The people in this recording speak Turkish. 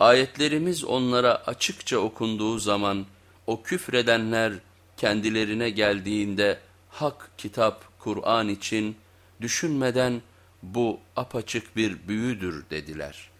Ayetlerimiz onlara açıkça okunduğu zaman o küfredenler kendilerine geldiğinde hak kitap Kur'an için düşünmeden bu apaçık bir büyüdür dediler.''